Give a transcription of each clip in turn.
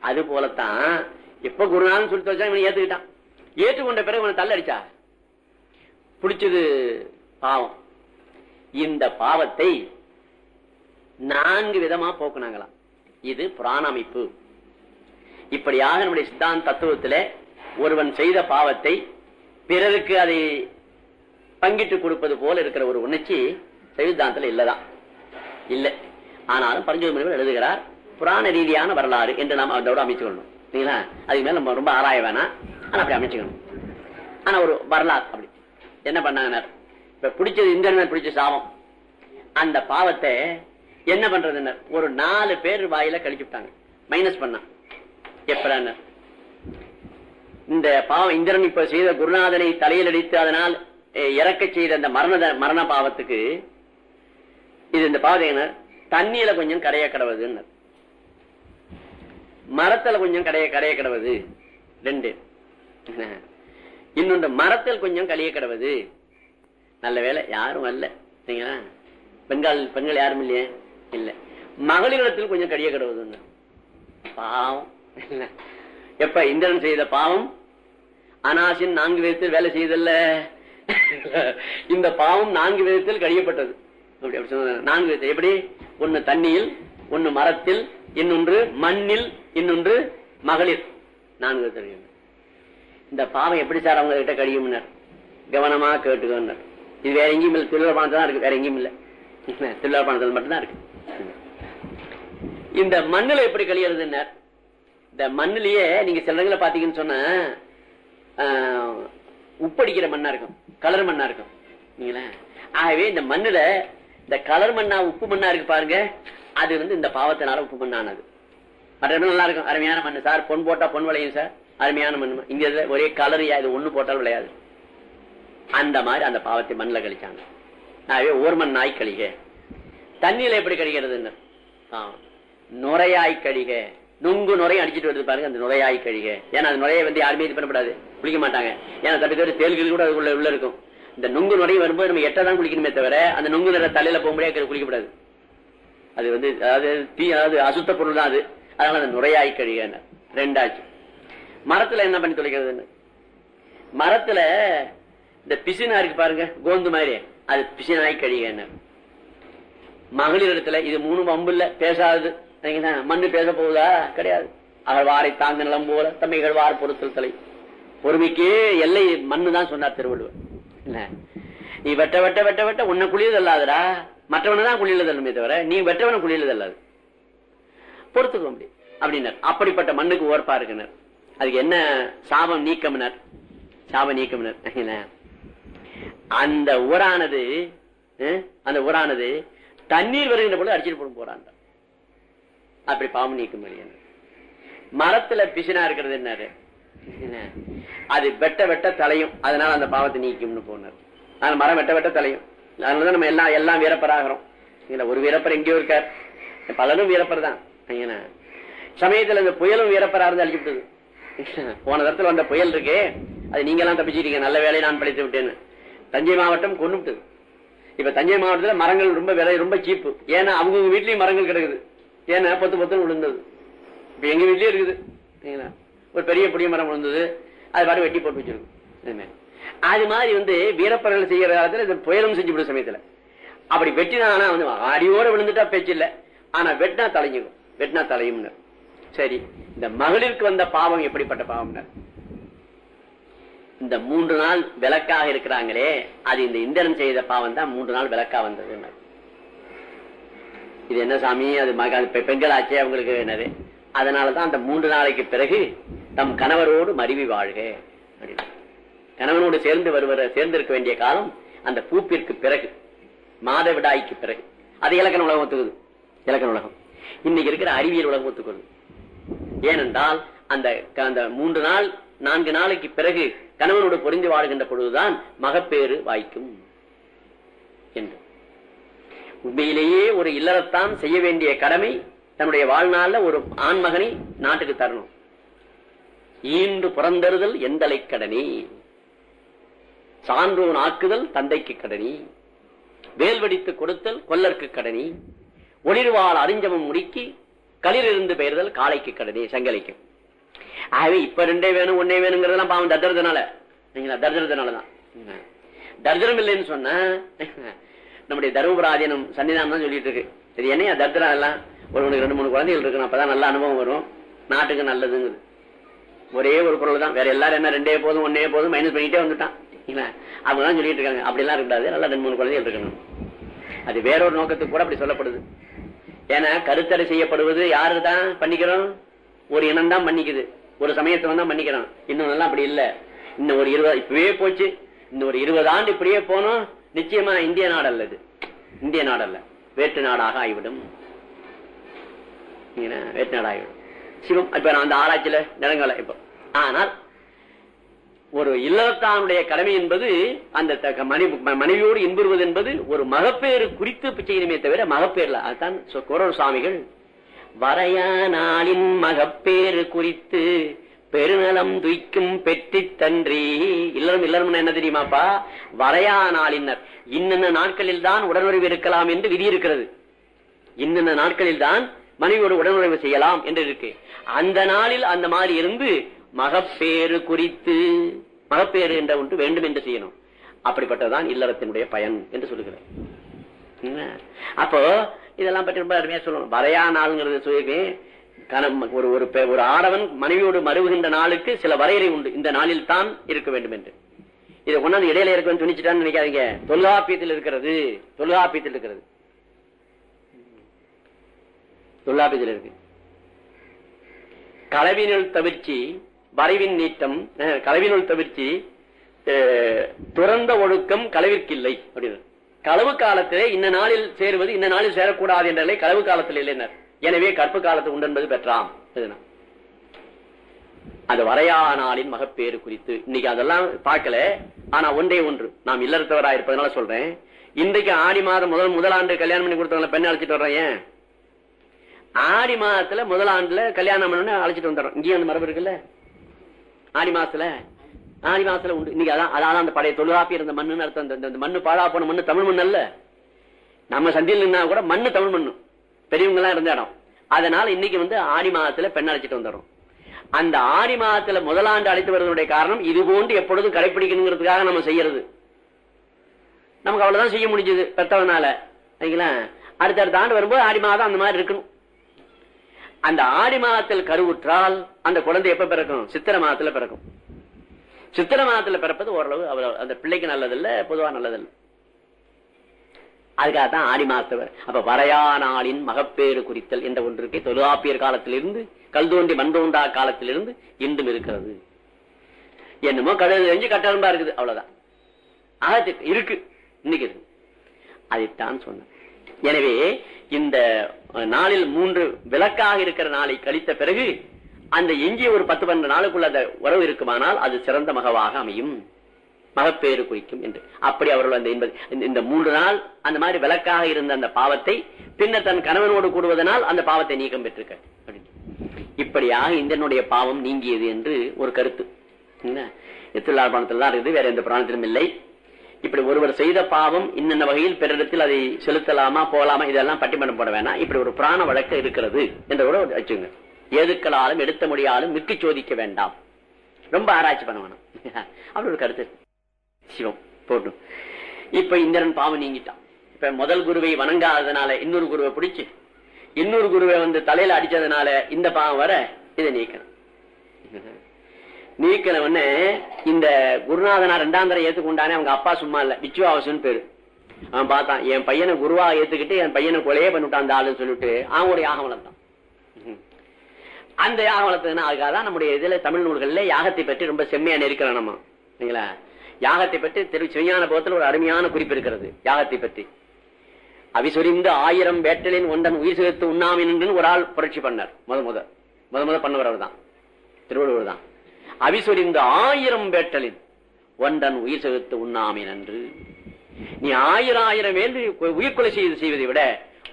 அது போலத்தான் எப்ப குருநாதன் சொல்லி வச்சா இவன் ஏத்துக்கிட்டான். ஏற்றுக்கொண்ட பிறகு இவனை தள்ளடிச்சா? பிடிச்சது பாவம். இந்த பாவத்தை நான்கு விதமா போக்குனாங்களாம். இது புராண அமைப்பு. இப்படியாக நம்முடைய சித்தாந்த தத்துவத்துல ஒருவன் செய்த பாவத்தை பிறருக்கு அதை பங்கிட்டு கொடுப்பது போல இருக்கிற ஒரு உணர்ச்சி சைவதாந்தத்தில் இல்லதான். இல்லை. ஆனாலும் பரஞ்சோதி முனிவர் எழுதுகிறார் புராண ரீதியான வரலாறு என்று நாம் அதோட அமைச்சுக்கணும் சரிங்களா அதுக்கு மேல நம்ம ரொம்ப ஆராய வேணாம். ஆனா அப்படி அமைச்சுக்கணும். ஆனா ஒரு வரலாறு அப்படி. என்ன பண்ணாங்க இப்ப பிடிச்சது இந்திரன் பிடிச்ச சாபம். அந்த பாவத்தை என்ன பண்றது ஒரு நாலு பேர் வாயில கழிச்சு விட்டாங்க. மைனஸ் பண்ணா. எப்படான்னு? இந்த பாவம் இந்திரன் இப்ப செய்த குருநாதனை தலையில் அடித்து அதனால் இறக்க செய்த அந்த மரண மரண பாவத்துக்கு இது இந்த பாவத்தை தண்ணியில கொஞ்சம் கரைய கடவுதுன்னு. மரத்துல கொஞ்சம் கடைய கடைய கிடவது. ரெண்டு. இன்னொன்று மரத்தில் கொஞ்சம் கழிய கிடவது. நல்ல வேலை யாரும் வரல சரிங்களா? பெண்கள் பெண்கள் யாரும் இல்லையே? இல்ல. மகளிரிடத்தில் கொஞ்சம் கழிய கிடவது பாவம். இல்ல. எப்ப? இந்திரன் செய்த பாவம்? அனாசின் நான்கு விதத்தில் வேலை செய்தல்ல. இந்த பாவம் நான்கு விதத்தில் கழியப்பட்டது. அப்படி அப்படி நான்கு விதத்தில். எப்படி? ஒன்னு தண்ணியில் ஒன்னு மரத்தில் இன்னொன்று மண்ணில் இன்னொன்று மகளிர். நான்கு தெரியும் இந்த பாவம் எப்படி சார் அவங்க கிட்ட கழியும்னர்? கவனமா கேட்டுக்கோனர் இது வேற எங்கேயும் இல்லை. திருவிழா தான் இருக்கு. வேற எங்கேயும் இல்லை. திருவிழா பணத்தில் மட்டும்தான் இருக்கு. இந்த மண்ணில எப்படி கழியறதுன்னர்? இந்த மண்ணிலேயே நீங்க சில இடங்களை பாத்தீங்கன்னு சொன்ன ஆஹ், உப்படிக்கிற மண்ணா இருக்கும். கலர் மண்ணா இருக்கும். ஆகவே இந்த மண்ணுல இந்த கலர் மண்ணா உப்பு மண்ணா இருக்கு பாருங்க. அது வந்து இந்த பாவத்தினால உப்பு மண்ணானது மற்ற நல்லா இருக்கும். அருமையான மண்ணு. சார் பொன் போட்டா பொன் விளையும் சார். அருமையான மண் இங்க இதுல ஒரே கலரியா இது ஒண்ணு போட்டாலும் விளையாது. அந்த மாதிரி அந்த பாவத்தை மண்ணில் கழிச்சாங்க. ஆகவே ஓர்மன் நாய் கழிக. தண்ணியில எப்படி கழிக்கிறதுன்னு நுரையாய் கழிக. நுங்கு நுரையும் அடிச்சுட்டு வருது பாருங்க அந்த நுரையாய் கழிக. ஏன்னா அது நுரையை வந்து யாருமே இது பண்ணப்படாது குளிக்க மாட்டாங்க. ஏன்னா தப்பி தவிர தேல்கள் கூட அதுக்குள்ள உள்ள இருக்கும். இந்த நுங்கு நுரை வரும்போது நம்ம எட்டதான் குளிக்கணுமே தவிர அந்த நுங்கு நிற தலையில போக முடியாது குளிக்கப்படாது அது வந்து அதாவது தீ அதாவது அசுத்த பொருள் தான் அது. அதனால அந்த நுரையாய் கழிக ரெண்டாச்சு. மரத்துல என்ன பண்ணி தொலைக்கிறதுன்னு? மரத்துல இந்த பிசினா இருக்கு பாருங்க கோந்து மாதிரி. அது பிசினாய் கழிக மகளிர் இடத்துல இது மூணு வம்பு இல்ல பேசாது மண்ணு பேச போகுதா? கிடையாது. அகழ்வாரை தாங்க நிலம் போல தம்மைகள் வார பொருத்தல் தலை. பொறுமைக்கே எல்லை மண்ணு தான் சொன்னார் திருவள்ளுவர். இல்ல நீ வெட்ட வெட்ட வெட்ட வெட்ட உன்னை குளியது அல்லாதடா மற்றவனை தான் குளியல தள்ளுமே தவிர நீ வெற்றவனை குளியல தள்ளாது. பொறுத்துக்க முடியும் அப்படின்னார். அப்படிப்பட்ட மண்ணுக்கு ஓர்ப்பா இருக்கினர் அதுக்கு என்ன சாபம் நீக்கமினர்? சாப நீக்கமினர். அந்த ஊரானது அந்த ஊரானது தண்ணீர் வருகின்ற பொழுது அடிச்சிட்டு போடும் போறான். அப்படி பாவம் நீக்க முடியும் மரத்துல பிசினா இருக்கிறது என்னது? என்ன? அது வெட்ட வெட்ட தலையும். அதனால அந்த பாவத்தை நீக்கும்னு போனார். ஆனா மரம் வெட்ட வெட்ட தலையும். அதனாலதான் நம்ம எல்லாம் எல்லாம் வீரப்பராகிறோம் இல்ல ஒரு வீரப்பர் எங்கேயோ இருக்கார். பலரும் வீரப்பர் தான். சமயத்துல இந்த புயலும் வீரப்பரா இருந்து அழிச்சுட்டது போன தரத்துல வந்த புயல் இருக்கே அது நீங்க எல்லாம் தப்பிச்சிட்டீங்க. நல்ல வேலையை நான் படித்து விட்டேன்னு. தஞ்சை மாவட்டம் கொண்டு இப்ப தஞ்சை மாவட்டத்துல மரங்கள் ரொம்ப விலை ரொம்ப சீப்பு. ஏன்னா அவங்க வீட்லயும் மரங்கள் கிடக்குது. ஏன்னா பத்து பத்து விழுந்தது இப்ப எங்க வீட்லயும் இருக்குது. ஒரு பெரிய புடிய மரம் விழுந்தது அது பாட்டு வெட்டி போட்டு வச்சிருக்கும் அது மாதிரி. வந்து வீரப்பர்கள் செய்யற காலத்துல இது புயலும் செஞ்சு விடும் சமயத்துல. அப்படி வெட்டினா வந்து அடியோட விழுந்துட்டா பேச்சு இல்ல. ஆனா வெட்டினா தலைஞ்சிடும் வெட்டினா தலையும்னு. சரி இந்த மகளிருக்கு வந்த பாவம் எப்படிப்பட்ட பாவம்னு. இந்த மூன்று நாள் விளக்காக இருக்கிறாங்களே அது இந்த இந்திரன் செய்த பாவம் தான் மூன்று நாள் விளக்கா வந்தது இது என்ன சாமி? அது மக அது பெண்களாச்சே அவங்களுக்கு என்னது? அதனாலதான் அந்த மூன்று நாளைக்கு பிறகு தம் கணவரோடு மருவி வாழ்க. அப்படின்னு. கணவனோடு சேர்ந்து வருவர சேர்ந்திருக்க வேண்டிய காலம் அந்த பூப்பிற்கு பிறகு. மாதவிடாய்க்கு பிறகு. அது இலக்கண உலகம் ஒத்துக்குது. இலக்கண உலகம். இன்னைக்கு இருக்கிற அறிவியல் உலகம் ஒத்துக்குது. ஏனென்றால் அந்த அந்த மூன்று நாள் நான்கு நாளைக்கு பிறகு கணவனோடு பொறிந்து வாழ்கின்ற பொழுதுதான் மகப்பேறு வாய்க்கும் என்று. உண்மையிலேயே ஒரு இல்லறத்தான் செய்ய வேண்டிய கடமை தன்னுடைய வாழ்நாள்ல ஒரு ஆண்மகனை நாட்டுக்கு தரணும். ஈண்டு புறந்தறுதல் எந்தலை கடனே? சான்றோன் ஆக்குதல் தந்தைக்கு கடனி. வேல்வெடித்து கொடுத்தல் கொல்லற்கு கடனி. ஒளிர்வாள் அறிஞ்சமம் முடுக்கி களிலிருந்து இருந்து பெயர்தல் காளைக்கு கடனி சங்கலைக்கு. ஆகவே இப்ப ரெண்டே வேணும் ஒன்னே வேணுங்கிறதெல்லாம் பாவம் தர்தரத்தினால நீங்களா தர்தரத்தினாலதான் தர்தரம் இல்லைன்னு சொன்ன நம்முடைய தர்மபுராதீனம் சன்னிதானம் தான் சொல்லிட்டு இருக்கு. சரி என்னையா தர்தரம் எல்லாம்? ஒருவனுக்கு ரெண்டு மூணு குழந்தைகள் இருக்கணும் அப்பதான் நல்ல அனுபவம் வரும். நாட்டுக்கு நல்லதுங்குது. ஒரே ஒரு பொருள் தான் வேற எல்லாரும் என்ன ரெண்டே போதும் ஒன்னே போதும் மைனஸ் பண்ணிட்டே வந்துட்டான். அவங்க சொல்லிட்டு இருக்காங்க. அப்படிலாம் இருக்காது இருக்கக்கூடாது. நல்லா ரெண்டு மூணு குழந்தைகள் இருக்கணும். அது வேறொரு நோக்கத்துக்கு கூட அப்படி சொல்லப்படுது. ஏன்னா கருத்தடை செய்யப்படுவது யாரு தான் பண்ணிக்கிறோம்? ஒரு இனம் தான் பண்ணிக்குது. ஒரு சமயத்துல தான் பண்ணிக்கிறோம் இன்னும் அப்படி இல்ல. இன்னும் ஒரு இருபது இப்பவே போச்சு. இன்னும் ஒரு இருபது ஆண்டு இப்படியே போனோம். நிச்சயமா இந்திய நாடல்ல இது. இந்திய நாடல்ல வேற்று நாடாக ஆகிவிடும் வேற்று நாடாகிவிடும் சிவம் இப்ப நான் அந்த ஆராய்ச்சியில நிலங்கல இப்போ. ஆனால் ஒரு இல்லத்தானுடைய கடமை என்பது அந்த மனைவியோடு இன்புறுவது என்பது ஒரு மகப்பேறு குறித்து செய்யணுமே தவிர மகப்பேர்ல அதுதான் குரல் சுவாமிகள். வரையானாளின் மகப்பேறு குறித்து பெருநலம் துய்க்கும் பெற்றி தன்றி. இல்லறம் இல்லறம் என்ன தெரியுமாப்பா? வரையா நாளினர் இன்னென்ன நாட்களில் தான் உடனுறவு இருக்கலாம் என்று விதி இருக்கிறது. இன்னென்ன நாட்களில் தான் மனைவியோடு உடனுறவு செய்யலாம் என்று இருக்கு. அந்த நாளில் அந்த மாதிரி இருந்து மகப்பேறு குறித்து மகப்பேறு என்ற ஒன்று வேண்டும் என்று செய்யணும். அப்படிப்பட்டதான் இல்லறத்தினுடைய பயன் என்று சொல்லுகிறேன் அப்போ இதெல்லாம் பற்றி ரொம்ப அருமையா சொல்லணும். வரையா நாள்ங்கிறது சொல்லி ஒரு ஒரு ஒரு ஆடவன் மனைவியோடு மறுவுகின்ற நாளுக்கு சில வரையறை உண்டு. இந்த நாளில் தான் இருக்க வேண்டும் என்று. இதை கொண்டாந்து இடையில இருக்குன்னு துணிச்சுட்டான்னு நினைக்காதீங்க. தொல்காப்பியத்தில் இருக்கிறது. தொல்காப்பியத்தில் இருக்கிறது. தொல்காப்பியத்தில் இருக்கு. களவினுள் தவிர்ச்சி வரைவின் நீட்டம் களவினுள் தவிர்ச்சி துறந்த ஒழுக்கம் களவிற்கில்லை அப்படின்னு களவு காலத்திலே இந்த நாளில் சேருவது இந்த நாளில் சேரக்கூடாது என்ற களவு காலத்தில் இல்லைனர் எனவே கற்பு காலத்து உண்டு என்பது பெற்றாம் அது வரையா நாளின் மகப்பேறு குறித்து. இன்னைக்கு அதெல்லாம் பார்க்கல. ஆனா ஒன்றே ஒன்று. நாம் இல்லறத்தவரா இருப்பதனால சொல்றேன். இன்றைக்கு ஆடி மாதம் முதல் முதலாண்டு கல்யாணம் பண்ணி கொடுத்தவங்கள பெண்ணை அழைச்சிட்டு வர்றேன் ஏன்? ஆடி மாதத்துல முதலாண்டுல கல்யாணம் பண்ணுன்னு அழைச்சிட்டு வந்துடுறோம். இங்கேயும் அந்த மரபு இருக்குல்ல? ஆனி மாசத்துல ஆனி மாசத்துல உண்டு. இன்னைக்கு அதான் அதான் அந்த பழைய தொழுகாப்பி இருந்த மண்ணு அர்த்தம் இந்த மண்ணு பாழா போன மண்ணு தமிழ் மண் அல்ல. நம்ம சந்தியில் நின்னா கூட மண்ணு தமிழ் மண்ணு. பெரியவங்க எல்லாம் இருந்த இடம். அதனால இன்னைக்கு வந்து ஆடி மாதத்துல பெண் அழைச்சிட்டு வந்துடும் அந்த ஆடி மாதத்துல முதலாண்டு அழைத்து வருவதனுடைய காரணம் இது போன்று எப்பொழுதும் கடைபிடிக்கணுங்கிறதுக்காக நம்ம செய்யறது. நமக்கு அவ்வளவுதான் செய்ய முடிஞ்சது பெற்றவனால அடுத்தடுத்த ஆண்டு வரும்போது ஆடி மாதம் அந்த மாதிரி இருக்கணும். அந்த ஆடி மாதத்தில் கருவுற்றால் அந்த குழந்தை எப்ப பிறக்கும்? சித்திர மாதத்துல பிறக்கும். சித்திர மாதத்துல பிறப்பது ஓரளவு அவ்வளவு அந்த பிள்ளைக்கு நல்லதில்ல பொதுவா நல்லதில்லை. அதுக்காகத்தான் ஆடி மாசத்துல அப்ப வரையா நாளின் மகப்பேறு குறித்தல் என்ற ஒன்றுக்கு தொழுகாப்பியர் காலத்திலிருந்து கல் தோண்டி மண் தோண்டா காலத்திலிருந்து இன்றும் இருக்கிறது. என்னமோ கடல் தெரிஞ்சு கட்டளம்பா இருக்குது. அவ்வளவுதான். ஆக இருக்கு. இன்னைக்கு இருக்கு. அதைத்தான் சொன்ன எனவே இந்த நாளில் மூன்று விளக்காக இருக்கிற நாளை கழித்த பிறகு அந்த எஞ்சிய ஒரு பத்து பன்னெண்டு நாளுக்குள்ள அந்த உறவு இருக்குமானால் அது சிறந்த மகவாக அமையும். மகப்பேறு குறிக்கும் என்று. அப்படி அவர்கள் அந்த இந்த மூன்று நாள் அந்த மாதிரி விளக்காக இருந்த அந்த பாவத்தை பின்னர் தன் கணவனோடு கூடுவதனால் அந்த பாவத்தை நீக்கம் பெற்றிருக்க. இப்படியாக இந்தனுடைய பாவம் நீங்கியது என்று ஒரு கருத்து. என்ன? புராணத்தில் தான் இருக்குது வேற எந்த பிராணத்திலும் இல்லை. இப்படி ஒருவர் செய்த பாவம் இன்னென்ன வகையில் பிறரிடத்தில் அதை செலுத்தலாமா போகலாமா இதெல்லாம் பட்டிமன்றம் போட வேணாம். இப்படி ஒரு புராண வழக்கு இருக்கிறது என்ற கூட வச்சுங்க எதுக்களாலும் எடுத்த முடியாலும் மிக்கு சோதிக்க வேண்டாம். ரொம்ப ஆராய்ச்சி பண்ண வேணாம். அப்படி ஒரு கருத்து. சிவம் போட்டும் இப்ப இந்திரன் பாவம் நீங்கிட்டான். இப்ப முதல் குருவை வணங்காததுனால இன்னொரு குருவை பிடிச்சு இன்னொரு குருவை வந்து தலையில அடிச்சதுனால இந்த பாவம் வர இதை நீக்கணும். நீக்கணும்னு இந்த குருநாதனா ரெண்டாம் தரம் ஏத்துக்கொண்டானே அவங்க அப்பா சும்மா இல்ல. விச்சுவாவசன் பேரு. அவன் பார்த்தான் என் பையனை குருவா ஏத்துக்கிட்டு என் பையனை கொலையே பண்ணிவிட்டான் அந்த ஆளுன்னு சொல்லிட்டு அவங்களுடைய யாக வளர்த்தான் அந்த யாக வளர்த்ததுன்னா அதுக்காக தான் நம்முடைய இதுல தமிழ் நூல்கள்ல யாகத்தை பற்றி ரொம்ப செம்மையா நெருக்கிறோம் நம்ம. இல்லைங்களா? யாகத்தை பற்றி திரு சிவஞான போகத்தில் ஒரு அருமையான குறிப்பு இருக்கிறது யாகத்தை பற்றி. அவிசொரிந்து ஆயிரம் வேட்டலின் ஒன்றன் உயிர் சேர்த்து உண்ணாமின் என்று ஒரு ஆள் புரட்சி பண்ணார் முத முத. முத முத பண்ணவர் அவர் தான் திருவள்ளுவர் தான். அவிசொலிந்த ஆயிரம் வேட்டலின் ஒன்றன் உயிர் செலுத்து உண்ணாமின் என்று நீ ஆயிரம் ஆயிரம் வேண்டு உயிர்கொலை செய்து செய்வதை விட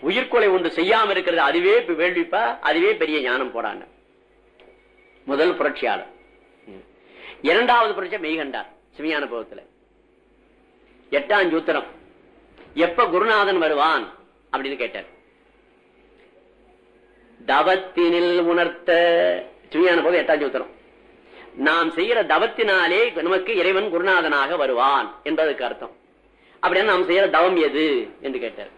உயிர்கொலை ஒன்று செய்யாம இருக்கிறது அதுவே வேள்விப்பா அதுவே பெரிய ஞானம் போடாங்க. முதல் புரட்சியாளர். இரண்டாவது புரட்சி மெய்கண்டார் சிவியான போகத்துல. எட்டாம் சூத்திரம். எப்ப குருநாதன் வருவான் அப்படின்னு கேட்டார். தவத்தினில் உணர்த்த சிவியான போது எட்டாம் சூத்திரம். நாம் செய்யற தவத்தினாலே நமக்கு இறைவன் குருநாதனாக வருவான் என்பதற்கு அர்த்தம். அப்படின்னு நாம் செய்யற தவம் எது என்று கேட்டார்.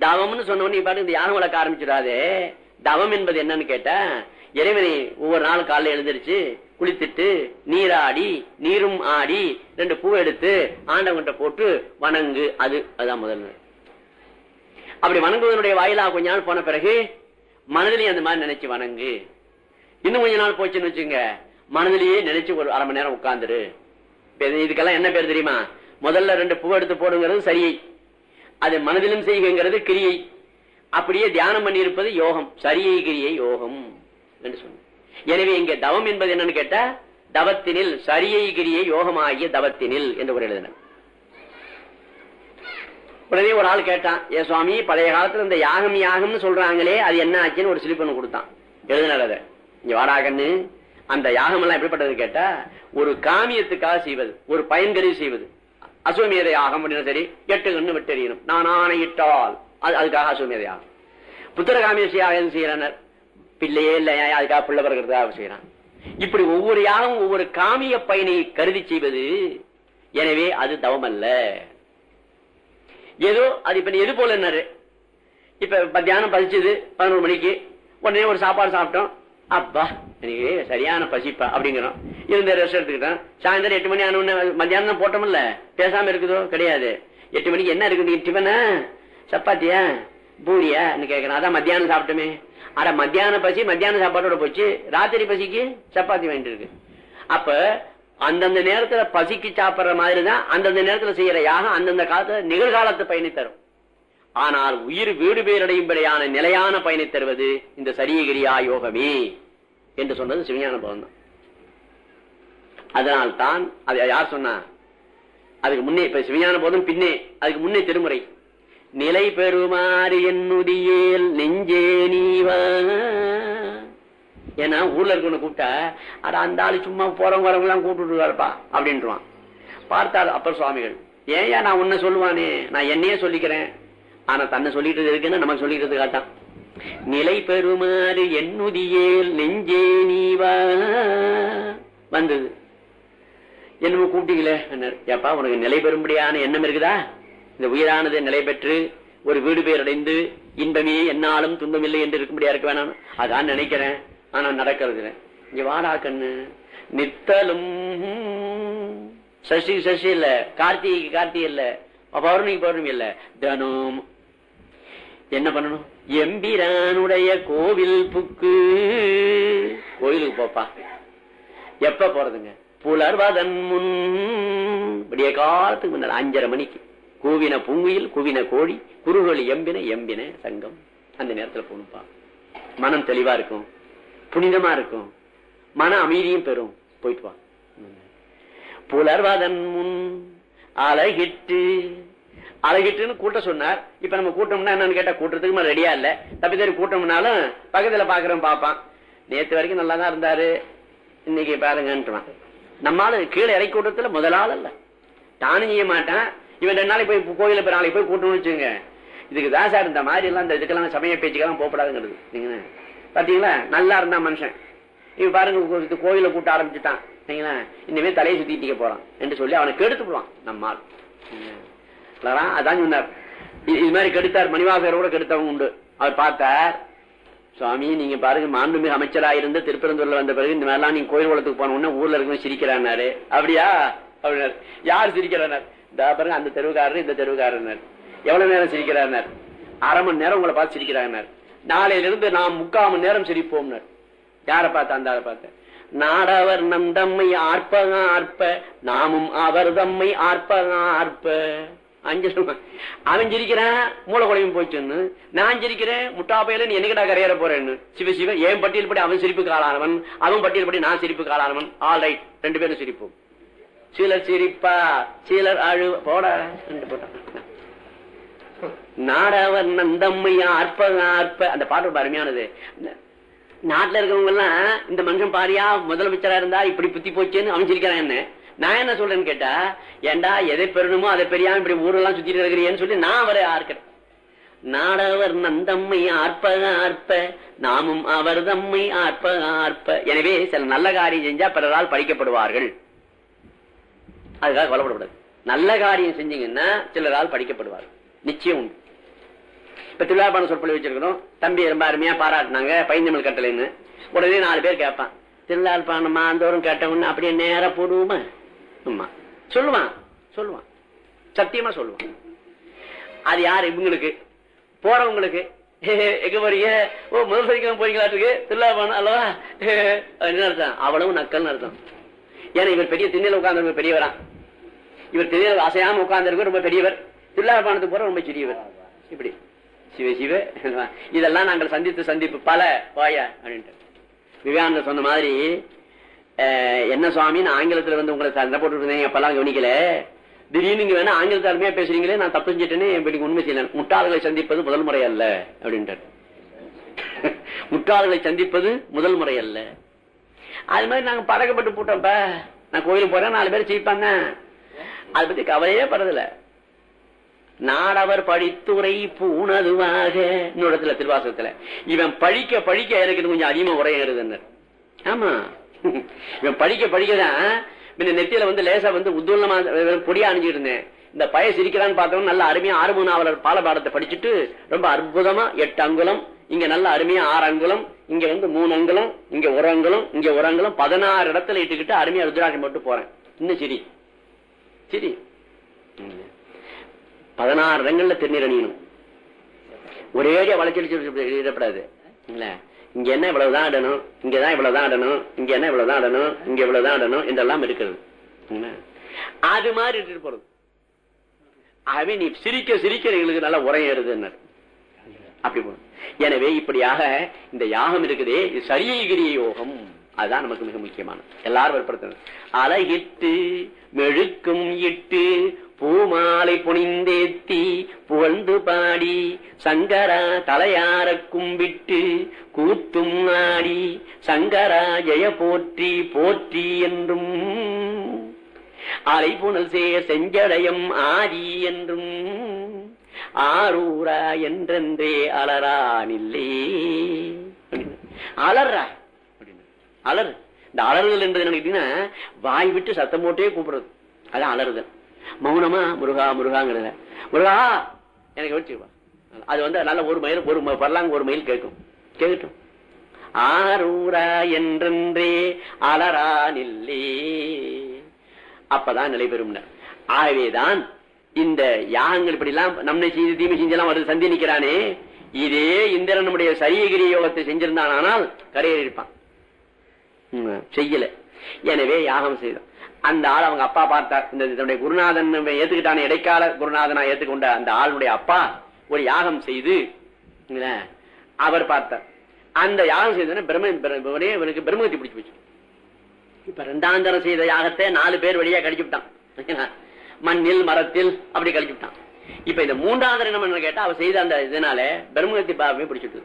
தவம்னு சொன்ன உடனே பாட்டு இந்த யாகம் வளர்க்க ஆரம்பிச்சிடாதே. தவம் என்பது என்னன்னு கேட்ட இறைவனை ஒவ்வொரு நாள் காலைல எழுந்திருச்சு குளித்துட்டு நீராடி நீரும் ஆடி ரெண்டு பூ எடுத்து ஆண்டவங்கிட்ட போட்டு வணங்கு அது அதான் முதல் அப்படி வணங்குவதனுடைய வாயிலாக கொஞ்ச நாள் போன பிறகு மனதிலையும் அந்த மாதிரி நினைச்சு வணங்கு. இன்னும் கொஞ்ச நாள் போச்சுன்னு வச்சுங்க மனதிலேயே நினைச்சு ஒரு அரை மணி நேரம் உட்கார்ந்துரு. இதுக்கெல்லாம் என்ன பேர் தெரியுமா? முதல்ல ரெண்டு பூ எடுத்து போடுங்கிறது சரியை. அது மனதிலும் செய்கிறது கிரியை. அப்படியே தியானம் பண்ணி இருப்பது யோகம். சரியை கிரியை யோகம் என்று சொன்ன எனவே இங்க தவம் என்பது என்னன்னு கேட்டா தவத்தினில் சரியை கிரியை யோகமாகிய தவத்தினில் என்று ஒரு எழுதினர். உடனே ஒரு ஆள் கேட்டான் ஏ சுவாமி பழைய காலத்துல இந்த யாகம் யாகம்னு சொல்றாங்களே அது என்ன ஆச்சுன்னு ஒரு சிலிப் கொடுத்தான். எழுதினார் அதை. இங்க வாடாகன்னு அந்த யாகம் எல்லாம் எப்படிப்பட்டது கேட்டா ஒரு காமியத்துக்காக செய்வது ஒரு பயன்கறி செய்வது. அசுவமேத யாகம் அப்படின்னா சரி எட்டு கண்ணு வெட்டறியணும். நான் ஆணையிட்டால் அது அதுக்காக அசுவமேத யாகம். புத்திர காமிய யாகம் செய்யறனர். பிள்ளையே இல்ல அதுக்காக பிள்ளை பிறக்கிறதுக்காக செய்யறான். இப்படி ஒவ்வொரு யாகம் ஒவ்வொரு காமிய பயனை கருதி செய்வது எனவே அது தவம் அல்ல ஏதோ அது இப்ப நீ எது போல இப்ப மத்தியானம் பதிச்சது பதினோரு மணிக்கு உடனே ஒரு சாப்பாடு சாப்பிட்டோம். அப்பா எனக்கு சரியான பசிப்பா அப்படிங்கிறோம். இருந்த ரெஸ்ட் எடுத்துக்கிட்டோம் சாயந்தரம் எட்டு மணி ஆன மத்தியானம் போட்டோம்ல பேசாம இருக்குதோ? கிடையாது. எட்டு மணிக்கு என்ன இருக்குது? டிஃபனா சப்பாத்தியா? பூரியா? கேட்கறேன் அதான் மத்தியானம் சாப்பிட்டோமே. அட மத்தியான பசி மத்தியான சாப்பாட்டோட போச்சு. ராத்திரி பசிக்கு சப்பாத்தி வாங்கிட்டு இருக்கு. அப்ப அந்தந்த நேரத்துல பசிக்கு சாப்பிடுற மாதிரி தான் அந்தந்த நேரத்துல செய்யற யாகம் அந்தந்த காலத்துல நிகழ்காலத்தை பயணித்தரும். ஆனால் உயிர் வீடு பேரடையும்படியான நிலையான பயனை தருவது இந்த சரியகிரியா யோகமே என்று சொன்னது சிவஞான பவன் தான். அதனால் தான் அதை யார் சொன்னா? அதுக்கு முன்னே இப்ப சிவஞான போதும் பின்னே அதுக்கு முன்னே திருமுறை. நிலை பெறுமாறு என்னுதியேல் நெஞ்சே நீவா. ஏன்னா ஊர்ல இருக்கவன கூப்பிட்டா அட அந்த ஆளு சும்மா போறவங்க வரவங்க எல்லாம் கூப்பிட்டு அப்படின்றான். பார்த்தார் அப்பர் சுவாமிகள் ஏன் நான் உன்ன சொல்லுவானே நான் என்னையே சொல்லிக்கிறேன். ஆனா தன்னை சொல்லிட்டு இருக்குன்னு நம்ம சொல்லிட்டு காட்டான் நிலை பெறுமாறு என்னுதியேல் நெஞ்சே நீவா வந்தது. என்னமோ கூப்பிட்டீங்களே ஏப்பா உனக்கு நிலை பெறும்படியான எண்ணம் இருக்குதா? இந்த உயிரானது நிலை பெற்று ஒரு வீடு பேரடைந்து இன்பமே என்னாலும் துன்பமில்லை என்று இருக்கும்படியா இருக்க வேணாம். அதான் நினைக்கிறேன். ஆனா நடக்கிறது இல்ல. இங்க வாடா கண்ணு. நித்தலும் சசி சசி இல்ல. கார்த்திகை கார்த்திகை இல்ல. பௌர்ணமி பௌர்ணமி இல்ல. தினம் என்ன பண்ணணும்? எம்பிரானுடைய கோவில் புக்கு. கோயிலுக்கு போப்பா. எப்ப போறதுங்க? புலர்வதன் முன். விடிய காலத்துக்கு முன்னால் அஞ்சரை மணிக்கு. கூவின பூங்குயில் குவின கோழி குறுகோழி எம்பின எம்பின சங்கம். அந்த நேரத்தில் போகணும்ப்பா மனம் தெளிவா இருக்கும். புனிதமா இருக்கும். மன அமைதியும் பெறும். போயிட்டு வா. புலர்வதன் முன் அழகிட்டு அழகிட்டுன்னு கூட்ட சொன்னார். இப்ப நம்ம கூட்டம்னா என்னன்னு கேட்டா கூட்டத்துக்கு ரெடியா இல்ல. தப்பி தப்பி கூட்டம்னாலும் பக்கத்துல பாக்குறோம் பாப்பான் நேத்து வரைக்கும் நல்லா தான் இருந்தாரு. இன்னைக்கு பாருங்கன்றான் நம்மளால கீழே இறை கூட்டத்துல முதலாள் இல்ல. தானும் செய்ய மாட்டான். இவன் ரெண்டு நாளைக்கு போய் கோயில போய் நாளைக்கு போய் கூட்டணும்னு வச்சுங்க இதுக்கு தான் சார் இந்த மாதிரி எல்லாம் இந்த இதுக்கெல்லாம் சமய பேச்சுக்கெல்லாம் போகப்படாதுங்கிறது. நீங்க பாத்தீங்களா? நல்லா இருந்தா மனுஷன். இவன் பாருங்க கோயில கூட்ட ஆரம்பிச்சுட்டான். சரிங்களா இனிமே தலையை சுத்திட்டு போறான். என்று சொல்லி அவனை கெடுத்து போடுவான் நம்மால். அதான் சொன்னார். இது மாதிரி கெடுத்தார் மணிவாசகர் கூட கெடுத்தவங்க உண்டு. அவர் பார்த்தார் சுவாமி நீங்க பாருங்க மாண்புமிகு அமைச்சராக இருந்து திருப்பரந்தூர்ல வந்த பிறகு இந்த மாதிரிலாம் நீங்க கோயில் குளத்துக்கு போன உடனே ஊர்ல இருக்கணும் சிரிக்கிறாரு அப்படியா? அப்படின்னாரு. யார் சிரிக்கிறார் இந்த பாருங்க அந்த தெருவுக்காரர் இந்த தெருவுக்காரர் எவ்வளவு நேரம் சிரிக்கிறார் அரை மணி நேரம் உங்களை பார்த்து சிரிக்கிறார் நாளையில இருந்து நாம் முக்கால் மணி நேரம் சிரிப்போம்னார். யார பார்த்த அந்த ஆளை பார்த்த? நாடவர் நம் தம்மை ஆர்ப்ப ஆர்ப்ப நாமும் அவர் தம்மை ஆர்ப்ப ஆர்ப்ப அஞ்சு அவன் சிரிக்கிறான் மூளை குழம்பு போச்சுன்னு நான் சிரிக்கிறேன் முட்டாப்பையில நீ என்னைக்கிட்ட கரையேற போறேன்னு. சிவ சிவ என் பட்டியல் படி அவன் சிரிப்பு காலானவன்? அவன் பட்டியல் படி நான் சிரிப்பு காலானவன். ஆல் ரைட் ரெண்டு பேரும் சிரிப்போம். சிலர் சிரிப்பா சிலர் அழு போட ரெண்டு போட்டான் நாடவர் நந்தம்மையா அற்ப அற்ப அந்த பாட்டு ரொம்ப அருமையானது. நாட்டுல இருக்கவங்க எல்லாம் இந்த மனுஷன் பாரியா முதலமைச்சரா இருந்தா இப்படி புத்தி போச்சேன்னு அவன் சிரிக்கிறான் என்ன? நான் என்ன சொல்றேன்னு கேட்டா ஏண்டா எதை பெறணுமோ அதை பெரியாம இப்படி ஊரெல்லாம் சுத்திட்டு இருக்கிறேன்னு சொல்லி நான் அவரை ஆர்க்கிறேன். நாடவர் நந்தம்மை ஆர்ப்ப ஆர்ப்ப நாமும் அவர் தம்மை ஆர்ப்ப ஆர்ப்ப. எனவே சில நல்ல காரியம் செஞ்சா பிறரால் படிக்கப்படுவார்கள். அதுக்காக கவலைப்படக்கூடாது. நல்ல காரியம் செஞ்சீங்கன்னா சிலரால் படிக்கப்படுவார்கள். நிச்சயம் உண்டு. இப்ப திருவிழாபான சொற்பொழி வச்சிருக்கிறோம். தம்பி ரொம்ப அருமையா பாராட்டினாங்க பைந்தமிழ் கட்டளைன்னு. உடனே நாலு பேர் கேட்பான். திருவிழாபானமா மாந்தோறும் கேட்டவன்னு அப்படியே நேரம் போடுவோமா? சொல்லுவான் சொல்லுவான். சத்தியமா சொல்லுவான். அது யாரு இவங்களுக்கு? போறவங்களுக்கு. எங்க போறீங்க? ஓ முதல் சனிக்கிழமை போறீங்களாட்டுக்கு. திருவிழாபானம் அல்லவா? என்ன அர்த்தம்? அவ்வளவு நக்கல்னு அர்த்தம். ஏன்னா இவர் பெரிய திண்ணில உட்கார்ந்து பெரியவரா. இவர் திண்ணில அசையாம உட்கார்ந்து ரொம்ப பெரியவர். திருவிழாபானத்துக்கு போற ரொம்ப சிறியவர். இப்படி. சிவ சிவ இதெல்லாம் நாங்கள் சந்தித்து சந்திப்பு. பல வாயா அப்படின்ட்டு. விவேகானந்தர் சொன்ன மாதிரி என்ன சுவாமின்னு ஆங்கிலத்துல வந்து உங்களை சண்டை போட்டு அப்பெல்லாம் கவனிக்கல. திடீர்னு நீங்க வேணா ஆங்கிலத்தை அருமையா பேசுறீங்களே நான் தப்பு செஞ்சிட்டேன்னு இப்படி உண்மை செய்யல. முட்டாள்களை சந்திப்பது முதல் முறை அல்ல அப்படின்ட்டார் முட்டாள்களை சந்திப்பது முதல் முறை அல்ல. அது மாதிரி நாங்க பழக்கப்பட்டு போட்டோம்ப்பா நான் கோயிலுக்கு போறேன் நாலு பேர் சிரிப்பாங்க. அதை பத்தி கவலையே படுறதில்ல. நாடவர் படித்துறை பூனதுவாக இன்னொரு இடத்துல திருவாசகத்துல. இவன் படிக்க படிக்க எனக்கு கொஞ்சம் அதிகமா உரையாடுது ஆமா. இவன் படிக்க படிக்கதான் முன்ன நெத்தியில வந்து லேசா வந்து உத்துவலமா பொடியா அணிஞ்சிட்டு இருந்தேன் இந்த பய சிரிக்கிறான்னு பார்த்தவன் நல்ல அருமையா ஆறுமு நாவலர் பாலபாடத்தை படிச்சுட்டு ரொம்ப அற்புதமா எட்டு அங்குலம் இங்க நல்ல அருமையா ஆறு அங்குலம் இங்க வந்து மூணு அங்குலம் இங்க ஒரு அங்குலம் இங்க ஒரு அங்குலம் பதினாறு இடத்துல இட்டுக்கிட்டு அருமையா ருத்ராட்சம் போட்டு போறேன் இன்னும் சரி சரி பதினாறு இடங்கள்ல திருநீர் அணியணும் ஒரே வளர்ச்சி இடப்படாது இல்ல இங்க என்ன இவ்வளவுதான் இடணும்? இங்கதான் இவ்வளவுதான் இடணும்? இங்க என்ன இவ்வளவுதான் இடணும்? இங்க இவ்வளவுதான் இடணும்? என்றெல்லாம் இருக்கிறது அது மாதிரி இட்டு போறது. ஆகவே நீ சிரிக்க சிரிக்க எங்களுக்கு நல்ல உரையேறுது அப்படி போகணும் எனவே இப்படியாக இந்த யாகம் இருக்குதே. இது சரியகிரிய யோகம். அதுதான் நமக்கு மிக முக்கியமானது. எல்லாரும் வெளிப்படுத்தணும் அழகிட்டு மெழுக்கும் இட்டு பூமாலை புனிந்தேத்தி புகழ்ந்து பாடி சங்கரா தலையார கும்பிட்டு கூத்தும் ஆடி சங்கரா ஜெய போற்றி போற்றி என்றும். அலைபுணல் சேர் செஞ்சடயம் ஆதி என்றும். ஆரூரா என்றென்றே அலரானில்லே அப்படின்னு. அலறா இந்த அலறுதல் என்றது என்ன வாய் விட்டு சத்தம் போட்டே கூப்பிடுறது. அதான் அலறுதல். மௌனமா முருகா முருகாங்கிறத. முருகா எனக்கு வச்சுப்பா அது வந்து நல்ல ஒரு மைல் ஒரு பல்லாங்க ஒரு மைல் கேட்கும். கேட்கட்டும். ஆரூரா என்றென்றே அலரானில்லே அப்பதான் நிலை பெறும். ஆகவேதான் இந்த யாகங்கள் இப்படி எல்லாம் நம்மை செய்து தீமை செஞ்செல்லாம் வருது சந்தி நிக்கிறானே இதே இந்திரனுடைய சரியகிரி யோகத்தை செஞ்சிருந்தான் ஆனால் கரையேறி இருப்பான் செய்யல. எனவே யாகம் செய்தான். அந்த ஆள் அவங்க அப்பா பார்த்தார். இந்த தன்னுடைய குருநாதன் ஏத்துக்கிட்டான இடைக்கால குருநாதனா ஏத்துக்கொண்ட அந்த ஆளுடைய அப்பா ஒரு யாகம் செய்து அவர் பார்த்தார். அந்த யாகம் செய்தோடனே இவனுக்கு பிரம்மகத்தி பிடிச்சு போச்சு. இப்ப ரெண்டாம் தரம் செய்த யாகத்தை நாலு பேர் வழியா கழிச்சு விட்டான். மண்ணில் மரத்தில் அப்படி கழிச்சு விட்டான். இப்ப இந்த மூன்றாம் தரம் என்ன கேட்டா அவ செய்த அந்த இதனால பிரம்மகத்தி பாவமே பிடிச்சிட்டு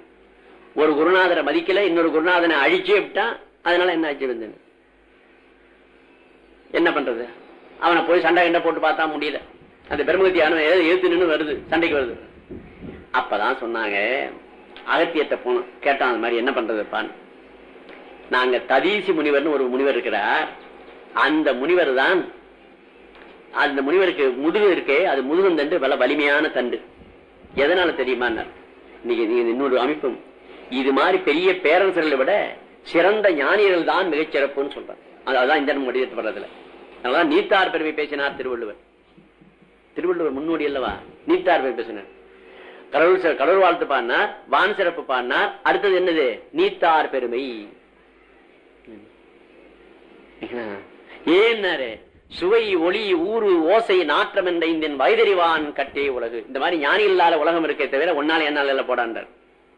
ஒரு குருநாதரை மதிக்கல இன்னொரு குருநாதனை அழிச்சே விட்டான். அதனால என்ன ஆச்சு வந்து என்ன பண்றது? அவனை போய் சண்டை கண்ட போட்டு பார்த்தா முடியல. அந்த பெருமகத்தி யானை எழுத்து நின்று வருது சண்டைக்கு வருது. அப்பதான் சொன்னாங்க அகத்தியத்தை போனோம். கேட்டான் அது மாதிரி என்ன பண்றதுப்பான்னு நாங்க ததீசி முனிவர்னு ஒரு முனிவர் இருக்கிறார். அந்த முனிவர் தான் அந்த முனிவருக்கு முதுகு இருக்கே அது முதுகும் தண்டு பல வலிமையான தண்டு. எதனால தெரியுமா இன்னைக்கு நீங்க இன்னொரு அமைப்பும். இது மாதிரி பெரிய பேரரசர்களை விட சிறந்த ஞானிகள் தான் மிகச்சிறப்புன்னு சொல்றாங்க அதான் இந்த முடிவெடுப்படுறதுல அதான் நீத்தார் பெருமை பேசினார் திருவள்ளுவர். திருவள்ளுவர் முன்னோடி அல்லவா? நீத்தார் பெருமை பேசினார். கடவுள் கடவுள் வாழ்த்து பாடினார் வான் சிறப்பு பாடினார். அடுத்தது என்னது? நீத்தார் பெருமை. ஏன்னாரு? சுவை ஒளி ஊறு ஓசை நாற்றம் என்ற இந்த வயதறிவான் கட்டே உலகு. இந்த மாதிரி ஞானி இல்லாத உலகம் இருக்கே தவிர ஒன்னால என்னால போடாண்டார்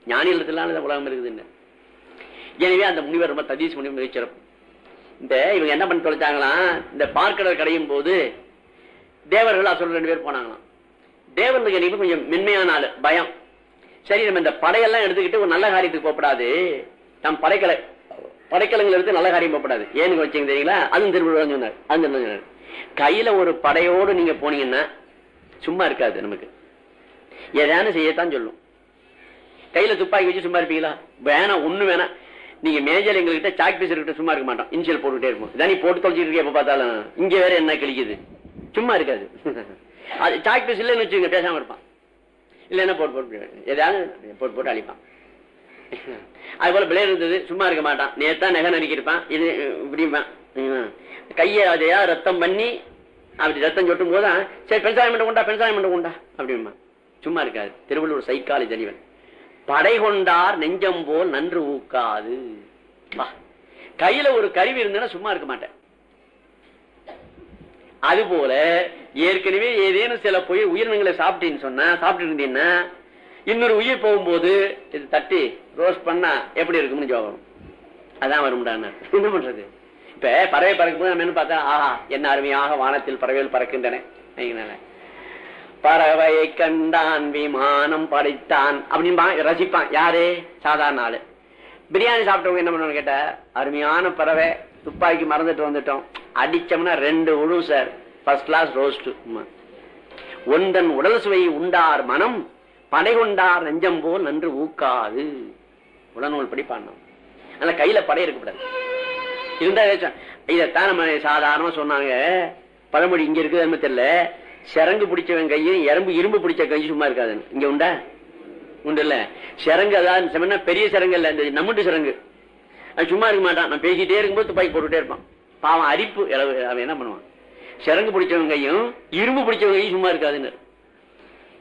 ஞானி இல்லாத உலகம் இருக்குதுன்னு. எனவே அந்த முனிவர் ரொம்ப ததீஸ் முனிவர் மிகச்சிறப்பு இந்த இவங்க என்ன பண்ணி தொலைச்சாங்களாம் இந்த பார்க்கடல் கடையும் போது தேவர்கள் அசுரன் ரெண்டு பேர் போனாங்களாம். தேவர்களுக்கு என்னைக்கு கொஞ்சம் மென்மையான ஆளு பயம். சரி நம்ம இந்த படையெல்லாம் எடுத்துக்கிட்டு ஒரு நல்ல காரியத்துக்கு போகப்படாது. நம் படைக்கலை படைக்கலங்கள் எடுத்து நல்ல காரியம் போகப்படாது. ஏன்னு வச்சீங்க தெரியுங்களா? அதுவும் திருவிழா சொன்னார். அது சொன்னார். கையில ஒரு படையோடு நீங்க போனீங்கன்னா சும்மா இருக்காது நமக்கு. எதானு செய்யத்தான் சொல்லும். கையில துப்பாக்கி வச்சு சும்மா இருப்பீங்களா? வேணாம் ஒண்ணு வேணாம். நீங்க மேஜர் எங்ககிட்ட சாக் பீஸ் இருக்கிட்ட சும்மா இருக்க மாட்டோம். இன்சியல் போட்டுட்டே இருப்போம். இதான் நீ போட்டு தொலைச்சிட்டு இருக்க எப்ப பார்த்தாலும். இங்க வேற என்ன கிழிக்குது? சும்மா இருக்காது. அது சாக் பீஸ் இல்லைன்னு வச்சுங்க பேசாம இருப்பான். இல்லைன்னா போட்டு போட்டு ஏதாவது போட்டு. போட்டு அழிப்பான். அது போல பிளேர் இருந்தது சும்மா இருக்க மாட்டான். நேத்தா நகை நறுக்கிருப்பான் இது இப்படிப்பான் கையை அதையா ரத்தம் பண்ணி அப்படி ரத்தம் சொட்டும் போதான் சரி பென்சாயம் பண்ண கொண்டா பென்சாயம் மட்டும் உண்டா? அப்படிமா சும்மா இருக்காது. திருவள்ளூர் சைக்காலஜி அறிவன். படை கொண்டார் நெஞ்சம் போல் நன்று ஊக்காது. கையில ஒரு கருவி இருந்தேன்னா சும்மா இருக்க மாட்டேன். அது போல ஏற்கனவே ஏதேனும் சில போய் உயிரினங்களை சாப்பிட்டீங்கன்னு சொன்னா சாப்பிட்டு இருந்தீங்கன்னா இன்னொரு உயிர் போகும்போது இது தட்டி ரோஸ்ட் பண்ணா எப்படி இருக்கும்னு ஜோகம். அதான் வரும்டான்னு என்ன பண்றது? இப்ப பறவை பறக்கும்போது நம்ம என்ன பார்த்தா ஆஹா என்ன அருமையாக வானத்தில் பறவைகள் பறக்கின்றன. பறவையை கண்டான் விமானம் படைத்தான் அப்படின்னு பா- ரசிப்பான். யாரு? சாதாரண ஆளு. பிரியாணி சாப்பிட்டவங்க என்ன பண்ணுவாங்க கேட்ட அருமையான பறவை துப்பாக்கி மறந்துட்டு வந்துட்டோம். அடிச்சோம்னா ரெண்டு உழு சார் ஃபர்ஸ்ட் கிளாஸ் ரோஸ்ட் ஒன்றன் உடல் சுவை உண்டார் மனம் படை கொண்டார் நெஞ்சம் போல் நன்று ஊக்காது. உடனூல் படி பாடணும் ஆனா கையில படை இருக்கக்கூடாது. இருந்தா இதைத்தான் நம்ம சாதாரணமா சொன்னாங்க. பழமொழி இங்க இருக்குது தெரியல. சிறங்கு பிடிச்சவன் கையும் எறும்பு இரும்பு பிடிச்ச கையும் சும்மா இருக்காதுன்னு. இங்க உண்டா? உண்டு இல்ல. சிறங்கு அதான் பெரிய சிறங்கு இல்ல இந்த நம்முண்டு சிறங்கு அது சும்மா இருக்க மாட்டான். நான் பேசிட்டே இருக்கும்போது துப்பாக்கி போட்டுட்டே இருப்பான். பாவம் அரிப்பு. இளவு அவன் என்ன பண்ணுவான்? சிறங்கு பிடிச்சவன் கையும் இரும்பு பிடிச்சவன் கையும் சும்மா இருக்காதுன்னு.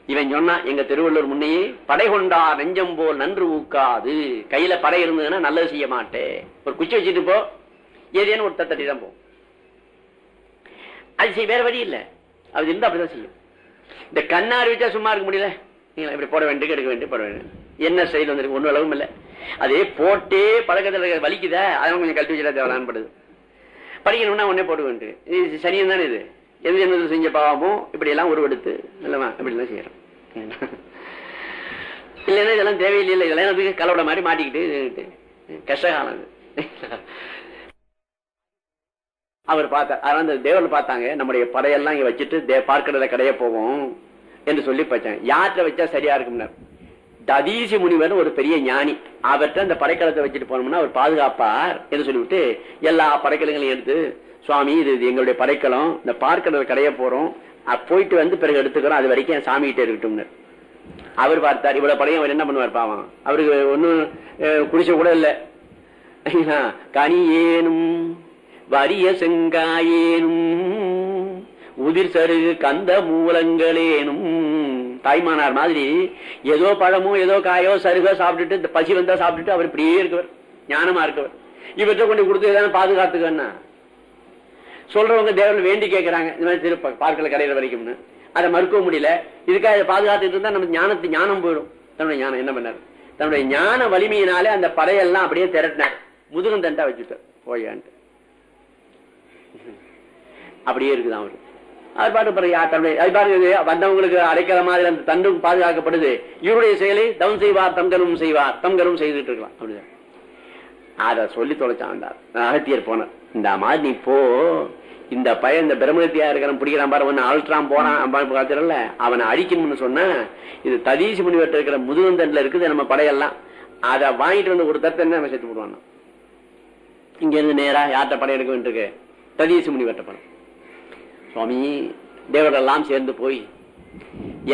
இவன் சொன்னா எங்க திருவள்ளூர் முன்னையே படை கொண்டா நெஞ்சம் போல் நன்று ஊக்காது. கையில படை இருந்ததுன்னா நல்லது செய்ய மாட்டேன். ஒரு குச்சி வச்சுட்டு போ. ஏதேன்னு ஒரு தட்டி தான் போ. அது செய்ய வேற வழி இல்லை. அது இருந்தால் அப்படிதான் செய்யும். இந்த கண்ணாடி வச்சா சும்மா இருக்க முடியல. நீங்களா இப்படி போட வேண்டிய எடுக்க வேண்டிய போட வேண்டும் என்ன செயல் வந்துருக்கு? ஒன்றும் அளவும் இல்லை. அதே போட்டே பழக்கத்தில் வலிக்குதா? அதெல்லாம் கொஞ்சம் கல்வி வச்சுட்டா தேவலான்படுது படிக்கணும்னா உடனே போட வேண்டிய இது சனியம் தானே இது. எது என்னது செஞ்ச பாவமும் இப்படி எல்லாம் உருவெடுத்து இல்லவா அப்படிலாம் செய்யறோம். இல்லைன்னா இதெல்லாம் தேவையில்லை இதெல்லாம் அதுக்கு கலவட மாதிரி மாட்டிக்கிட்டு கஷ்டகாலம் அவர் பார்த்தார். அதான் அந்த தேவர்கள் பார்த்தாங்க நம்முடைய படையெல்லாம் இங்க வச்சுட்டு தே பார்க்கறத கடைய போவோம் என்று சொல்லி வச்சாங்க யார்கிட்ட வச்சா சரியா இருக்கும்னார் ததீசி முனிவர் ஒரு பெரிய ஞானி. அவர்கிட்ட அந்த படைக்கலத்தை வச்சுட்டு போனோம்னா அவர் பாதுகாப்பார் என்று சொல்லிவிட்டு எல்லா படைக்கலங்களையும் எடுத்து சுவாமி இது எங்களுடைய படைக்கலம். இந்த பார்க்கறத கடைய போறோம். போயிட்டு வந்து பிறகு எடுத்துக்கிறோம். அது வரைக்கும் என் சாமி கிட்ட இருக்கட்டும்னு. அவர் பார்த்தார். இவ்வளவு படையும் அவர் என்ன பண்ணுவார் பாவம்? அவருக்கு ஒன்னும் குடிச்ச கூட இல்லை. கனி ஏனும் வரிய செங்காயேனும் உதிர் சருகு கந்த மூலங்களேனும். தாய்மானார் மாதிரி ஏதோ பழமோ ஏதோ காயோ சருகோ சாப்பிட்டுட்டு இந்த பசி வந்தா சாப்பிட்டுட்டு அவர் இப்படியே இருக்கவர் ஞானமா இருக்கவர். இவற்றை கொண்டு கொடுத்து ஏதாவது பாதுகாத்துக்கன்னா சொல்றவங்க தேவன் வேண்டி கேட்கறாங்க இந்த மாதிரி திருப்ப பார்க்கல கடையில வரைக்கும்னு. அதை மறுக்க முடியல. இதுக்காக இதை பாதுகாத்துட்டு இருந்தா நம்ம ஞானத்து ஞானம் போயிடும். தன்னுடைய ஞானம் என்ன பண்ணார்? தன்னுடைய ஞான வலிமையினாலே அந்த படையெல்லாம் அப்படியே திரட்டினார். முதுகும் தண்டா வச்சுட்டார். போயான்ட்டு. அப்படியே இருக்குதான் அவரு? அது பாட்டு பிறகு அது பாருங்க வந்தவங்களுக்கு அடைக்கிற மாதிரி அந்த தண்டும் பாதுகாக்கப்படுது. இவருடைய செயலை தவம் செய்வார் தம்கரும் செய்வார் தம்கரும் செய்துட்டு இருக்கலாம். அப்படிதான். அத சொல்லி தொலைச்சாண்டார் அகத்தியர் போனார். இந்த மாதிரி நீ போ. இந்த பையன் இந்த பிரம்மத்தியா இருக்கிறான் பிடிக்கிறான் பாரு ஒன்னு அல்ட்ரான் போனான் காத்திரல்ல அவனை அழிக்கணும்னு சொன்னா இது ததீசி முனிவர்கிட்ட இருக்கிற முதுகந்தன்ல இருக்குது நம்ம படையெல்லாம். அதை வாங்கிட்டு வந்து ஒரு தரத்தை நம்ம செத்து போடுவான்? இங்க இருந்து நேரா யார்கிட்ட படையெடுக்க வேண்டியிருக்கு? ததீசி முனிவர்கிட்ட படம் சுவாமி தேவரெல்லாம் சேர்ந்து போய்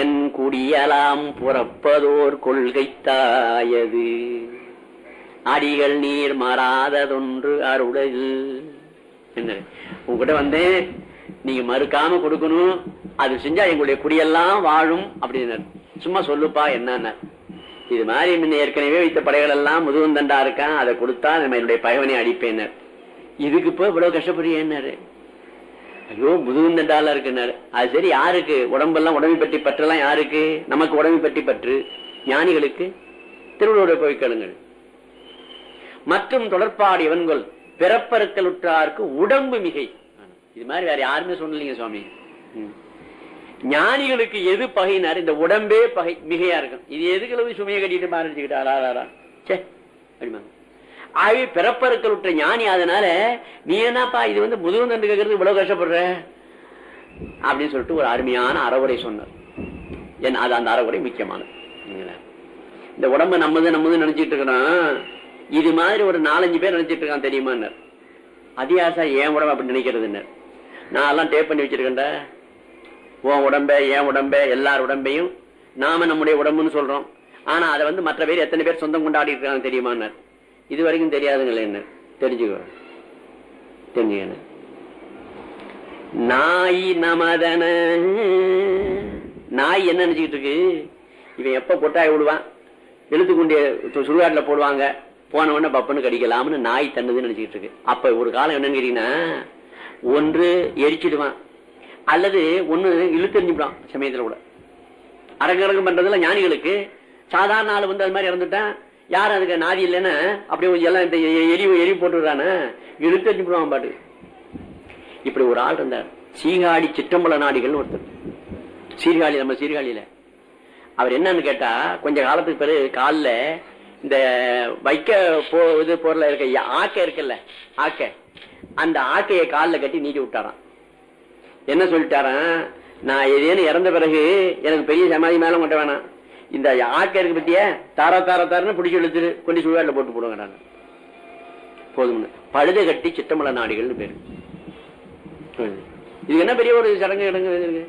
என் குடியலாம் புறப்பதோர் கொள்கை தாயது. அடிகள் நீர் மாறாததொன்று அருடல் என்ன உங்ககிட்ட வந்தேன். நீங்க மறுக்காம கொடுக்கணும். அது செஞ்சா எங்களுடைய குடியெல்லாம் வாழும் அப்படின்னு சும்மா சொல்லுப்பா என்னன்னு. இது மாதிரி முன்ன ஏற்கனவே வைத்த படைகள் எல்லாம் முதுகுந்தண்டா இருக்கான். அதை கொடுத்தா நம்ம என்னுடைய பகவனை அடிப்பேனர் இதுக்கு இப்போ இவ்வளவு கஷ்டப்படுறேன்னாரு ஐயோ முதுகுந்தண்டால இருக்குன்னாரு. அது சரி யாருக்கு? உடம்பெல்லாம் உடம்பை பற்றி பற்றெல்லாம் யாருக்கு? நமக்கு உடம்பை பற்றி பற்று. ஞானிகளுக்கு திருவள்ளுவரை போய் கேளுங்கள். மற்றும் தொடர்பாடு இவன்கள் பிறப்பறுக்கலுற்றாருக்கு உடம்பு மிகை. இது மாதிரி வேற யாருமே சொல்லலீங்க சுவாமி. ஞானிகளுக்கு எது பகைனாரு? இந்த உடம்பே பகை மிகையா இருக்கும். இது எதுக்கு சுமையை கட்டிட்டு மாறிச்சுக்கிட்டா? சே அப்படிமாங்க ஆகவே பிறப்பறுக்கலுற்ற ஞானி அதனால நீ என்னப்பா இது வந்து முதுகு தண்டு கேட்கறது இவ்வளவு கஷ்டப்படுற? அப்படின்னு சொல்லிட்டு ஒரு அருமையான அறவுரை சொன்னார். என் அது அந்த அறவுரை முக்கியமானது. இந்த உடம்பு நம்மது நம்மது நினைச்சிட்டு இருக்கிறோம் இது மாதிரி ஒரு நாலஞ்சு பேர் நினைச்சிட்டு இருக்கான் தெரியுமா அதிகாசா ஏன் உடம்பு அப்படி நினைக்கிறதுன்னு நான் எல்லாம் டேப் பண்ணி வச்சிருக்கேன்டா. உன் உடம்ப என் உடம்ப எல்லார் உடம்பையும் நாம நம்முடைய உடம்புன்னு சொல்றோம். ஆனா அதை வந்து மற்ற பேர் எத்தனை பேர் சொந்தம் கொண்டாடி இருக்காங்க தெரியுமான்னார். இது வரைக்கும் தெரியாதுங்களே என்ன? தெரிஞ்சுக்க. தெரிஞ்சுக்கணும் நாய் நமதன. நாய் என்ன நினைச்சுக்கிட்டு இருக்கு? இவன் எப்ப கொட்டாய் விடுவான்? எழுத்து கொண்டே சுடுகாட்டுல போடுவாங்க. போன உடனே பப்பன்னு கடிக்கலாம்னு நாய் தன்னுதுன்னு நினைச்சுக்கிட்டு இருக்கு. அப்ப ஒரு காலம் என்னன்னு கேட்டீங்கன்னா ஒன்று எரிச்சிடுவான். அல்லது ஒன்னு இழுத்தெறிஞ்சுவிடான் சமயத்துல கூட. அரங்கரங்கம் பண்றதுல ஞானிகளுக்கு சாதாரண ஆள் வந்து அது மாதிரி இறந்துட்டான் யாரும் அதுக்கு நாதி இல்லைன்னா? அப்படியே கொஞ்சம் எல்லாம் இந்த எரி எரி போட்டு விடுறானே வச்சு விடுவான் பாட்டு இப்படி ஒரு ஆள் இருந்தார். சீகாழி சிற்றம்பல நாடிகள்னு ஒருத்தர். சீர்காழி நம்ம சீர்காழியில. அவர் என்னன்னு கேட்டா கொஞ்ச காலத்துக்கு பிறகு காலில் இந்த வைக்க போ இது பொருள இருக்க ஆக்க ஆக்கை இருக்குல்ல ஆக்கை. அந்த ஆக்கையை காலில் கட்டி நீட்டி விட்டாராம். என்ன சொல்லிட்டாரன் நான் ஏதேனும் இறந்த பிறகு எனக்கு பெரிய சமாதி மேல கொண்ட வேணாம் இந்த ஆக்க இருக்கு பத்திய? தார தார தாரன்னு பிடிச்சி எழுத்துரு கொண்டு சுடுகாட்டில் போட்டு போடுங்க போதும்னு பழுத கட்டி சித்தமல நாடுகள்னு பேரு. இது என்ன பெரிய ஒரு சடங்கு கிடங்கு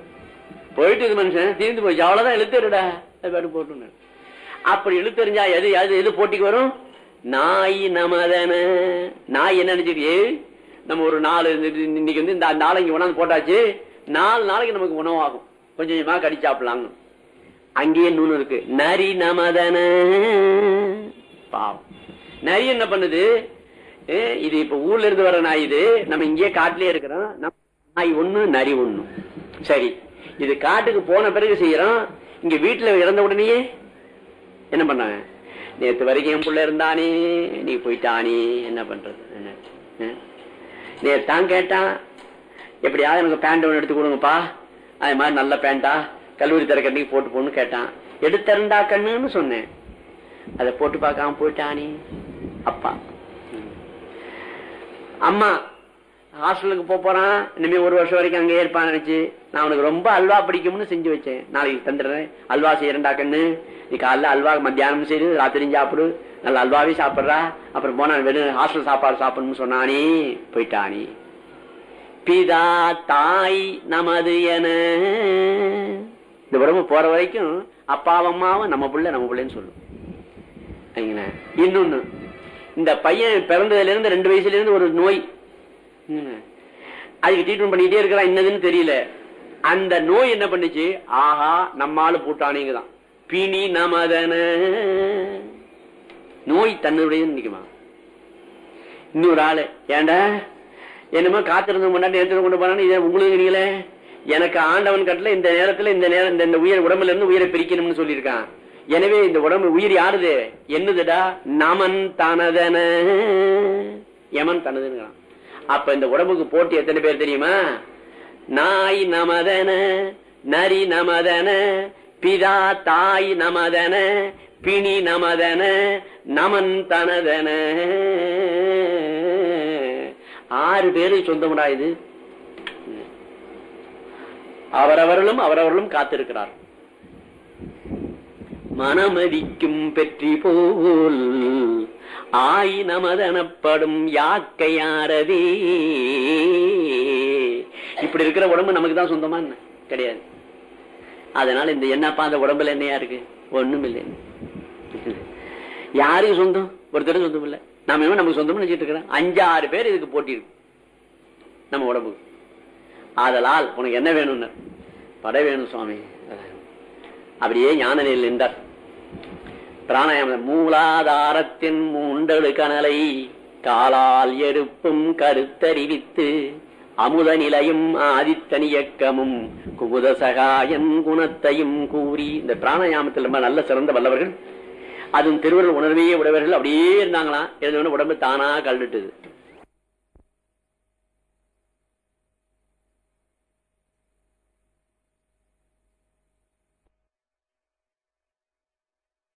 போயிட்டு இது மனுஷன் தீர்ந்து போச்சு. அவ்வளவுதான் இழுத்துருடா. அது பாட்டு போட்டு அப்படி எழுத்தறிஞ்சா எது எது எது போட்டிக்கு வரும்? நாய் நமதன. நாய் என்ன நினைச்சிருக்கு? நம்ம ஒரு நாலு இன்னைக்கு வந்து இந்த நாளைக்கு உணவு போட்டாச்சு. நாலு நாளைக்கு நமக்கு உணவாகும். கொஞ்சம் கொஞ்சமா கடி அங்கேயே நூல் இருக்கு. நரி நமதன. பாவம். நரி என்ன பண்ணுது? இது இப்ப ஊர்ல இருந்து வர நாய் இது. நம்ம இங்கேயே காட்டிலே இருக்கிறோம். நம்ம நாய் ஒண்ணு நரி ஒண்ணு. சரி. இது காட்டுக்கு போன பிறகு செய்யறோம். இங்க வீட்டுல இறந்த உடனேயே என்ன பண்ணாங்க? நேத்து வரைக்கும் என் புள்ள இருந்தானே நீ போயிட்டானே என்ன பண்றது? என்ன? தான் கேட்டான் எப்படியாவது எனக்கு பேண்ட் ஒன்று எடுத்து கொடுங்கப்பா. அது மாதிரி நல்ல பேண்டா. கல்லூரி திறக்கட்டிக்கு போட்டு போன்னு கேட்டான். எடுத்திருந்தா கண்ணுன்னு சொன்னேன். அதை போட்டு பார்க்காம போயிட்டானே. அப்பா. அம்மா ஹாஸ்டலுக்கு போக போறான். இனிமே ஒரு வருஷம் வரைக்கும் அங்கே இருப்பான் நினைச்சு நான் அவனுக்கு ரொம்ப அல்வா பிடிக்கும்னு செஞ்சு வச்சேன். நாளைக்கு தந்துடுறேன். அல்வா செய்யறண்டா கண்ணு. நீ காலைல அல்வா மத்தியானம் செய்து ராத்திரியும் சாப்பிடு. நல்ல அல்வாவே சாப்பிட்றா. அப்புறம் போனா வெறும் ஹாஸ்டல் சாப்பாடு சாப்பிடணும்னு சொன்னானே. போயிட்டானே. பிதா தாய் நமது என. இந்த உடம்பு போற வரைக்கும் அப்பாவும் அம்மாவும் நம்ம பிள்ளை நம்ம பிள்ளைன்னு சொல்லும். இன்னொன்னு இந்த பையன் பிறந்ததுல இருந்து ரெண்டு வயசுல இருந்து ஒரு நோய். அதுக்கு ட்ரீட்மெண்ட் பண்ணிக்கிட்டே இருக்கிறான் என்னதுன்னு தெரியல. அந்த நோய் என்ன பண்ணுச்சு? ஆஹா நம்மால பூட்டானிங்கதான். பிணி நமதன. நோய் தன்னுடைய நிக்குமா? இன்னொரு ஆளு ஏண்டா? என்னமோ காத்திருந்த முன்னாடி எடுத்துட்டு கொண்டு போனான்னு இதை உங்களுக்கு நீங்களே எனக்கு ஆண்டவன் கட்டல இந்த நேரத்துல இந்த நேரம் இந்த- உயிர் உடம்புல இருந்து உயிரை பிரிக்கணும்னு சொல்லியிருக்கான். எனவே இந்த உடம்பு உயிர் யாருது? என்னதுடா? நமன் தனதன. யமன் தனதுங்கிறான். அப்ப இந்த உடம்புக்கு போட்டி எத்தனை பேர் தெரியுமா? நாய் நமதன நரி நமதன பிதா தாய் நமதன பிணி நமதன நமன் தனதன. ஆறு பேரு சொந்தமுடா இது. அவரவர்களும் அவரவர்களும் காத்திருக்கிறார். மனமதிக்கும் பெற்றி போல் ஆய் நமதனப்படும் யாக்கையாரதே இப்படி இருக்கிற உடம்பு நமக்கு தான் சொந்தமா என்ன? கிடையாது. அதனால இந்த என்னப்பா அந்த உடம்புல என்னையா இருக்கு? ஒண்ணும் இல்லை யாருக்கு சொந்தம்? ஒருத்தரும் சொந்தம் இல்ல நாம நமக்கு சொந்தம் நினைச்சிட்டு இருக்கிறோம். அஞ்சு ஆறு பேர் இதுக்கு போட்டி இருக்கு. நம்ம உடம்புக்கு. ஆதலால் உனக்கு என்ன வேணும்னு? படை வேணும் சுவாமி. அப்படியே ஞான நிலையில் நின்றார். பிராணாயாம மூலாதாரத்தின் மூண்டழு கனலை காலால் எடுப்பும் கருத்தறிவித்து அமுத நிலையும் ஆதித்தனியக்கமும் குமுத சகாயன் குணத்தையும் கூறி இந்த பிராணாயாமத்தில் ரொம்ப நல்ல சிறந்த வல்லவர்கள். அதுவும் திருவருள் உணர்வையே உடையவர்கள் அப்படியே இருந்தாங்களாம். எழுந்தவன உடம்பு தானா கழுட்டுது